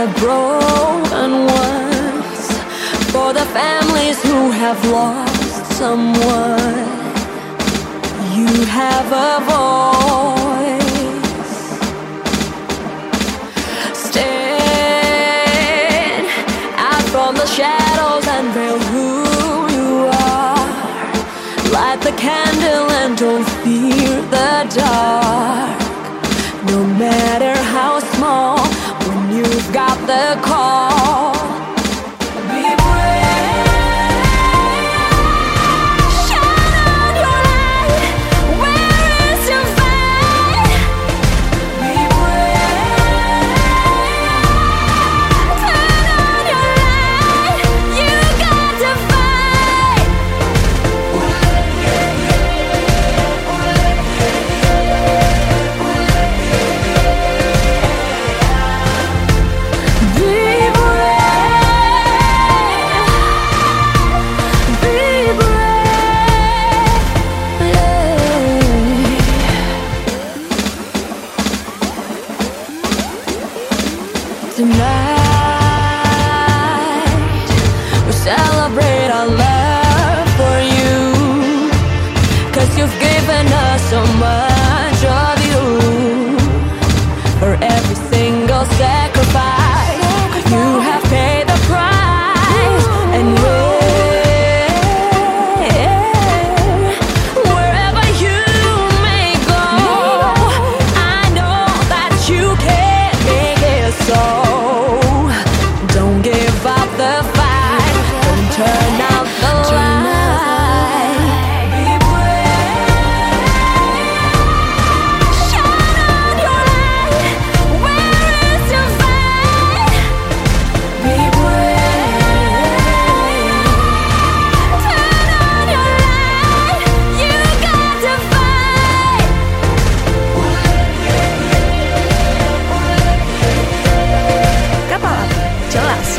the broken ones, for the families who have lost someone. You have a voice. Stand out from the shadows and reveal who you are. Light the candle and don't fear the dark. No matter how small, you've got the call. Our love for you, 'cause you've given us. jelas